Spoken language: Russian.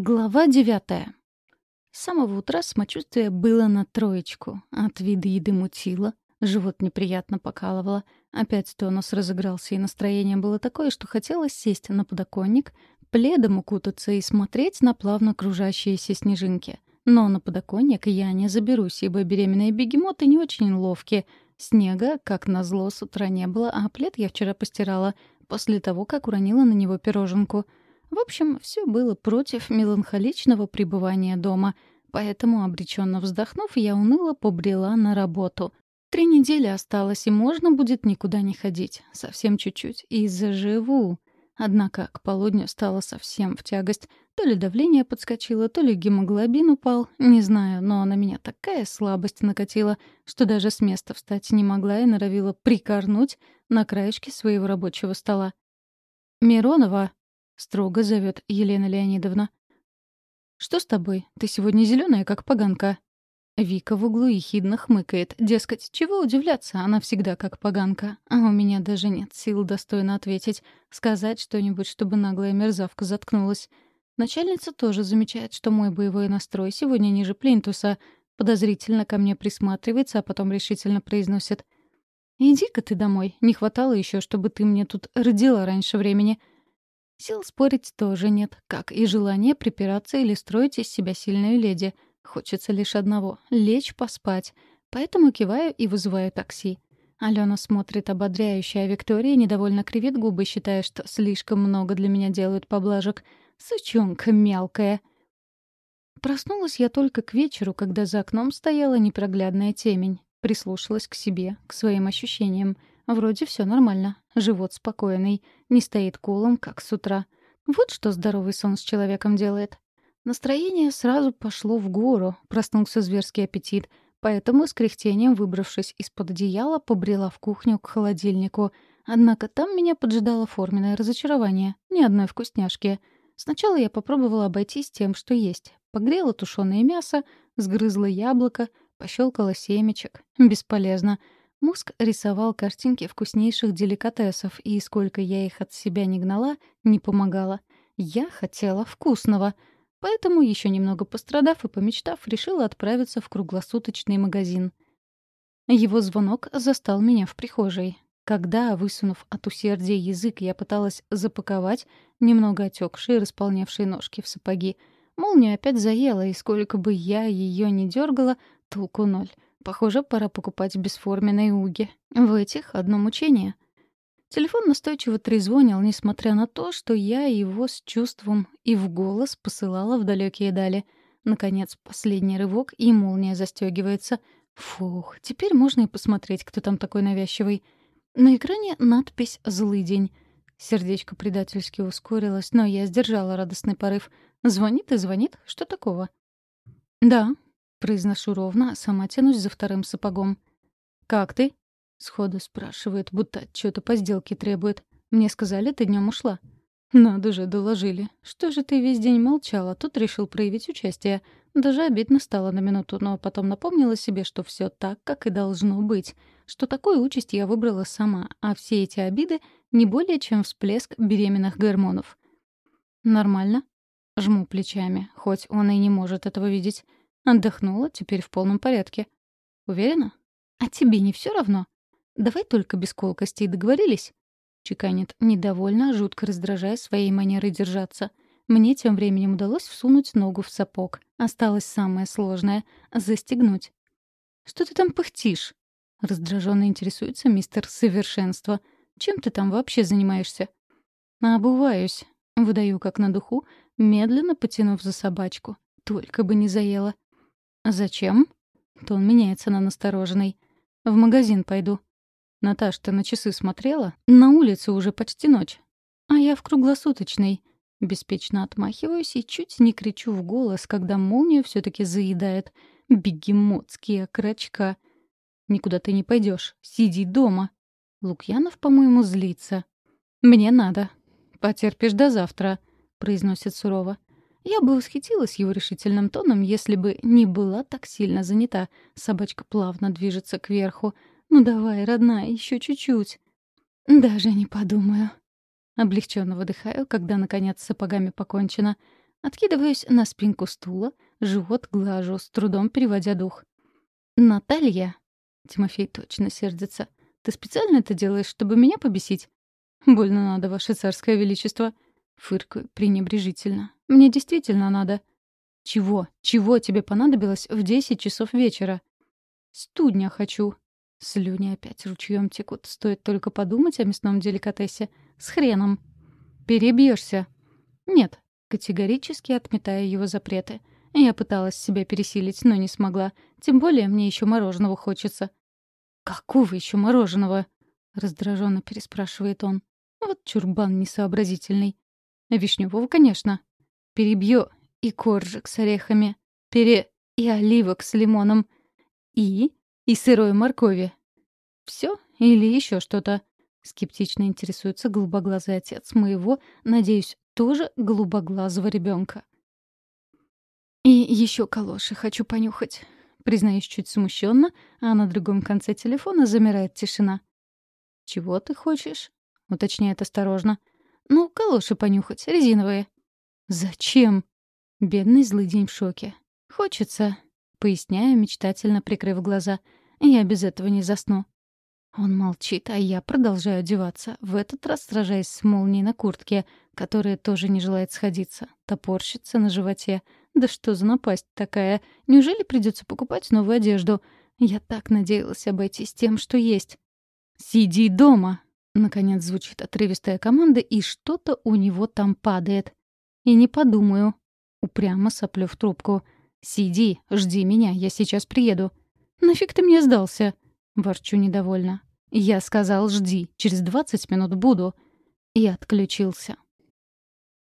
Глава девятая. С самого утра самочувствие было на троечку. От вида еды мутило, живот неприятно покалывало. Опять тонус разыгрался, и настроение было такое, что хотелось сесть на подоконник, пледом укутаться и смотреть на плавно кружащиеся снежинки. Но на подоконник я не заберусь, ибо беременные бегемоты не очень ловкие. Снега, как назло, с утра не было, а плед я вчера постирала, после того, как уронила на него пироженку — в общем, все было против меланхоличного пребывания дома, поэтому, обреченно вздохнув, я уныло побрела на работу. Три недели осталось, и можно будет никуда не ходить. Совсем чуть-чуть. И заживу. Однако к полудню стало совсем в тягость. То ли давление подскочило, то ли гемоглобин упал. Не знаю, но на меня такая слабость накатила, что даже с места встать не могла и норовила прикорнуть на краешке своего рабочего стола. «Миронова!» Строго зовет Елена Леонидовна. «Что с тобой? Ты сегодня зеленая, как поганка». Вика в углу ехидно хмыкает. Дескать, чего удивляться, она всегда как поганка. А у меня даже нет сил достойно ответить, сказать что-нибудь, чтобы наглая мерзавка заткнулась. Начальница тоже замечает, что мой боевой настрой сегодня ниже плинтуса. Подозрительно ко мне присматривается, а потом решительно произносит. «Иди-ка ты домой. Не хватало еще, чтобы ты мне тут родила раньше времени». Сил спорить тоже нет, как и желание припираться или строить из себя сильную леди. Хочется лишь одного — лечь поспать. Поэтому киваю и вызываю такси. Алена смотрит ободряюще, а Виктория недовольно кривит губы, считая, что слишком много для меня делают поблажек. Сучонка мелкая. Проснулась я только к вечеру, когда за окном стояла непроглядная темень. Прислушалась к себе, к своим ощущениям. Вроде все нормально. Живот спокойный. Не стоит колом, как с утра. Вот что здоровый сон с человеком делает. Настроение сразу пошло в гору. Проснулся зверский аппетит. Поэтому с кряхтением, выбравшись из-под одеяла, побрела в кухню к холодильнику. Однако там меня поджидало форменное разочарование. Ни одной вкусняшки. Сначала я попробовала обойтись тем, что есть. Погрела тушеное мясо, сгрызла яблоко, пощелкала семечек. Бесполезно. Мозг рисовал картинки вкуснейших деликатесов, и сколько я их от себя не гнала, не помогало. Я хотела вкусного. Поэтому, еще немного пострадав и помечтав, решила отправиться в круглосуточный магазин. Его звонок застал меня в прихожей. Когда, высунув от усердия язык, я пыталась запаковать немного отекшие располневшие ножки в сапоги, молния опять заела, и сколько бы я ее не дергала, толку ноль. Похоже, пора покупать бесформенные уги. В этих одно мучение. Телефон настойчиво трезвонил, несмотря на то, что я его с чувством и в голос посылала в далекие дали. Наконец, последний рывок, и молния застегивается. Фух, теперь можно и посмотреть, кто там такой навязчивый. На экране надпись «Злый день». Сердечко предательски ускорилось, но я сдержала радостный порыв. Звонит и звонит. Что такого? «Да», Произношу ровно, а сама тянусь за вторым сапогом. «Как ты?» — сходу спрашивает, будто что-то по сделке требует. «Мне сказали, ты днем ушла». «Надо же, доложили. Что же ты весь день молчала, тут решил проявить участие. Даже обидно стало на минуту, но потом напомнила себе, что все так, как и должно быть. Что такую участь я выбрала сама, а все эти обиды — не более чем всплеск беременных гормонов». «Нормально?» Жму плечами, хоть он и не может этого видеть. Отдохнула, теперь в полном порядке. Уверена? А тебе не все равно? Давай только без колкостей, договорились? Чеканит недовольно, жутко раздражая своей манерой держаться. Мне тем временем удалось всунуть ногу в сапог. Осталось самое сложное — застегнуть. «Что ты там пыхтишь?» Раздраженно интересуется мистер Совершенство. «Чем ты там вообще занимаешься?» «Обуваюсь», — выдаю как на духу, медленно потянув за собачку. Только бы не заела. «Зачем?» Тон меняется на настороженный. «В магазин пойду». «Наташ, ты на часы смотрела? На улице уже почти ночь». «А я в круглосуточной». Беспечно отмахиваюсь и чуть не кричу в голос, когда молнию все таки заедает. Бегемотские окорочка. «Никуда ты не пойдешь. Сиди дома». Лукьянов, по-моему, злится. «Мне надо». «Потерпишь до завтра», — произносит сурово. Я бы восхитилась его решительным тоном, если бы не была так сильно занята. Собачка плавно движется кверху. «Ну давай, родная, еще чуть-чуть». «Даже не подумаю». Облегченно выдыхаю, когда, наконец, с сапогами покончено. Откидываюсь на спинку стула, живот глажу, с трудом переводя дух. «Наталья!» Тимофей точно сердится. «Ты специально это делаешь, чтобы меня побесить?» «Больно надо, ваше царское величество!» Фыркаю пренебрежительно. «Мне действительно надо». «Чего? Чего тебе понадобилось в десять часов вечера?» «Студня хочу». Слюни опять ручьем текут. Стоит только подумать о мясном деликатесе. С хреном. «Перебьешься». «Нет», категорически отметая его запреты. Я пыталась себя пересилить, но не смогла. Тем более мне еще мороженого хочется. «Какого еще мороженого?» — раздраженно переспрашивает он. Вот чурбан несообразительный. Вишневого, конечно. Перебью и коржик с орехами. Пере... и оливок с лимоном. И... и сырой моркови. Все или еще что-то? Скептично интересуется голубоглазый отец моего, надеюсь, тоже голубоглазого ребенка. И еще калоши хочу понюхать. Признаюсь чуть смущенно, а на другом конце телефона замирает тишина. «Чего ты хочешь?» — уточняет осторожно. «Ну, калоши понюхать, резиновые». «Зачем?» Бедный злый день в шоке. «Хочется», — поясняю, мечтательно прикрыв глаза. «Я без этого не засну». Он молчит, а я продолжаю одеваться, в этот раз сражаясь с молнией на куртке, которая тоже не желает сходиться, топорщится на животе. Да что за напасть такая? Неужели придется покупать новую одежду? Я так надеялась обойтись тем, что есть. «Сиди дома!» Наконец звучит отрывистая команда, и что-то у него там падает. И не подумаю. Упрямо соплю в трубку. «Сиди, жди меня, я сейчас приеду». «Нафиг ты мне сдался?» Ворчу недовольно. «Я сказал, жди, через двадцать минут буду». И отключился.